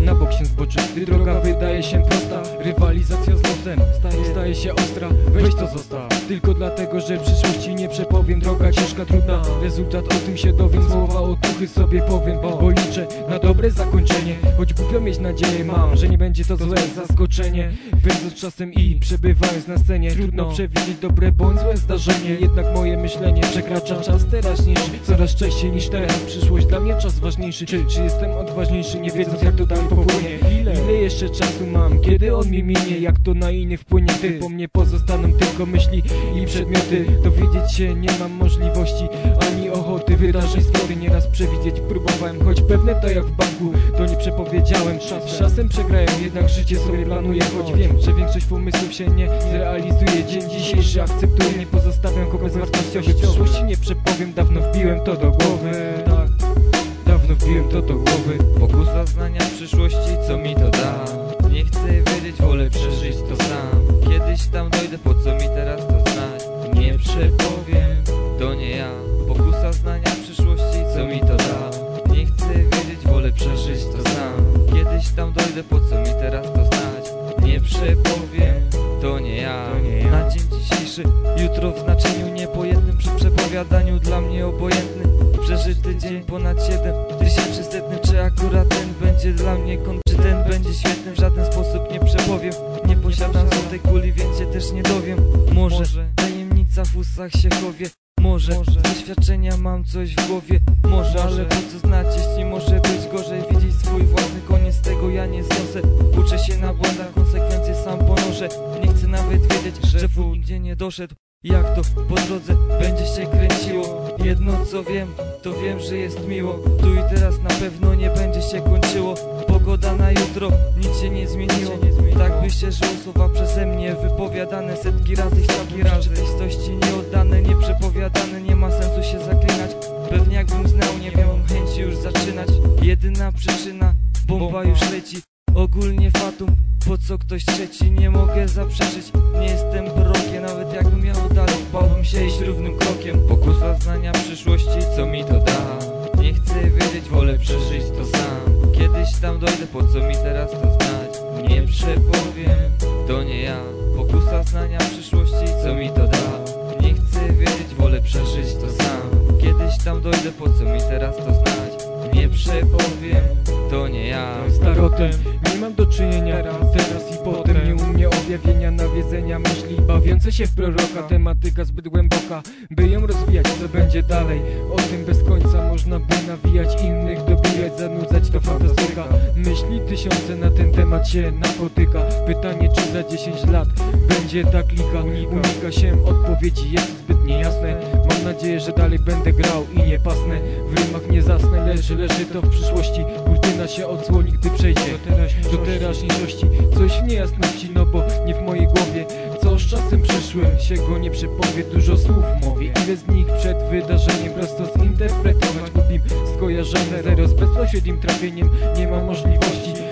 Na bok się zboczy, gdy droga wydaje się prosta. Rywalizacja z losem staje, staje się ostra. Weź to zostaw Tylko dlatego, że przyszłości nie przepowiem. Droga ciężka, trudna, rezultat o tym się dowiem. Słowa otuchy sobie powiem, bo liczę na dobre zakończenie. Choć głupio mieć nadzieję mam, że nie będzie to złe zaskoczenie. Wędząc czasem i przebywając na scenie Trudno przewidzieć dobre bądź złe zdarzenie. Jednak moje myślenie przekracza czas teraźniejszy. Coraz częściej niż teraz, przyszłość dla mnie czas ważniejszy. Czy, czy jestem odważniejszy, nie wiedząc jak to dalej popłynie? Ile, ile jeszcze czasu mam, kiedy on mi minie? Jak to na innych wpłynie, gdy po mnie pozostaną tylko myśli i przedmioty. Dowiedzieć się nie mam możliwości, ani ochoty. Wydarzeń swory nieraz przewidzieć. Próbowałem Choć pewne to jak w banku, to nie przepowiedziałem. Czas, czasem przegrałem, jednak życie sobie planuję Choć wiem, że większość pomysłów się nie zrealizuje. Dzień dzisiejszy akceptuję, nie pozostawiam go bez wartościowy W przyszłości nie przepowiem, dawno wbiłem to do głowy. Tak, dawno wbiłem to do głowy. Pokusa znania przyszłości, co mi to da ja Na dzień dzisiejszy, jutro w znaczeniu niepojętnym Przy przepowiadaniu dla mnie obojętny. Przeżyty dzień ponad 7 tysięcy setny. Czy akurat ten będzie dla mnie kon Czy ten będzie świetny? W żaden sposób nie przepowiem. Nie posiadam złotej kuli, więc się też nie dowiem. Może tajemnica w ustach się chowie. Może z doświadczenia mam coś w głowie. Może, ale po co znać, jeśli może być gorzej? Widzieć swój własny koniec, tego ja nie zniosę Uczę się na błędach, konsekwencje Nie chcę nawet wiedzieć, że w nigdzie nie doszedł. Jak to po drodze będzie się kręciło? Jedno co wiem, to wiem, że jest miło. Tu i teraz na pewno nie będzie się kończyło. Pogoda na jutro, nic się nie zmieniło. Tak by się żyło słowa przeze mnie wypowiadane. Setki razy, setki razy. Rzeczywistości nieoddane, nieprzepowiadane. Nie ma sensu się zaklinać. Pewnie jakbym znał, nie miałem chęci już zaczynać. Jedyna przyczyna, bomba. już leci. Ogólnie fatum, po co ktoś trzeci Nie mogę zaprzeczyć, nie jestem prorokiem Nawet jakbym miał dalej, bałbym się iść równym krokiem. Pokusa znania przyszłości, co mi to da. Nie chcę wiedzieć, wolę przeżyć to sam. Kiedyś tam dojdę, po co mi teraz to znać? Nie przepowiem, to nie ja. Pokusa znania przyszłości, co mi to da. Nie chcę wiedzieć, wolę przeżyć to sam. Kiedyś tam dojdę, po co mi teraz to znać Nie przepowiem, to nie ja. Starotem Nie mam do czynienia teraz i potem Nie umie objawienia, nawiedzenia myśli Bawiące się w proroka, tematyka zbyt głęboka By ją rozwijać, co będzie dalej. O tym bez końca można by nawijać Innych dobijać, zanudzać, to fantastyka. Myśli tysiące na ten temat się napotyka. Pytanie, czy za 10 lat będzie ta klika Unika. Się odpowiedzi, jest zbyt niejasne Mam nadzieję, że dalej będę grał i nie pasnę. W rymach nie zasnę, leży, leży to w przyszłości. Kurtyna się odsłoni, gdy przejdzie do teraźniejszości. Coś w niejasności, no bo nie w mojej głowie. Co z czasem przyszłym się go nie przepowie. Dużo słów mówi, ile z nich przed wydarzeniem Prosto zinterpretować głupim skojarzeniem Zero z bezpośrednim trafieniem. Nie ma możliwości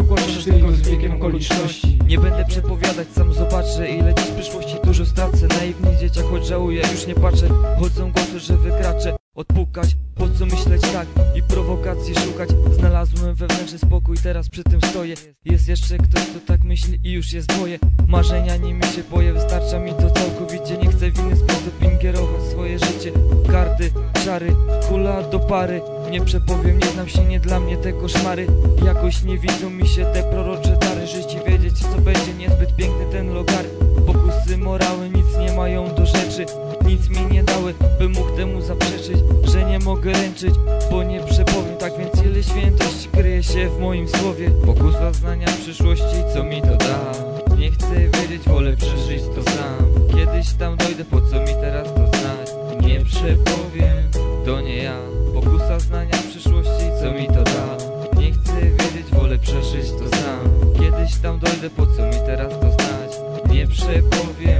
Ogłaszasz tylko z wiekiem okoliczności. Nie będę przepowiadać, sam zobaczę Ile dziś w przyszłości dużo stracę. Naiwny dzieciak, choć żałuję, już nie patrzę. Chodzą głosy, że wykraczę. Odpukać, po co myśleć tak? I prowokacji szukać. Znalazłem wewnętrzny spokój, teraz przy tym stoję. Jest jeszcze ktoś, kto tak myśli i już jest boję. Marzenia nimi się boję, wystarcza mi to całkowicie. Nie chcę w inny sposób ingerować Karty, czary, kula do pary. Nie przepowiem, nie znam się, nie dla mnie te koszmary. Jakoś nie widzą mi się te prorocze dary i wiedzieć co będzie, niezbyt piękny ten logar Pokusy morały nic nie mają do rzeczy. Nic mi nie dały, bym mógł temu zaprzeczyć Że nie mogę ręczyć, bo nie przepowiem. Tak więc ile świętość kryje się w moim słowie. Pokusa znania przyszłości, co mi to da? Nie chcę wiedzieć, wolę przeżyć to sam. Kiedyś tam dojdę, po co mi teraz to Nie przepowiem, to nie ja. Pokusa znania przyszłości, co mi to da? Nie chcę wiedzieć, wolę przeżyć to sam. Kiedyś tam dojdę, po co mi teraz to znać? Nie przepowiem,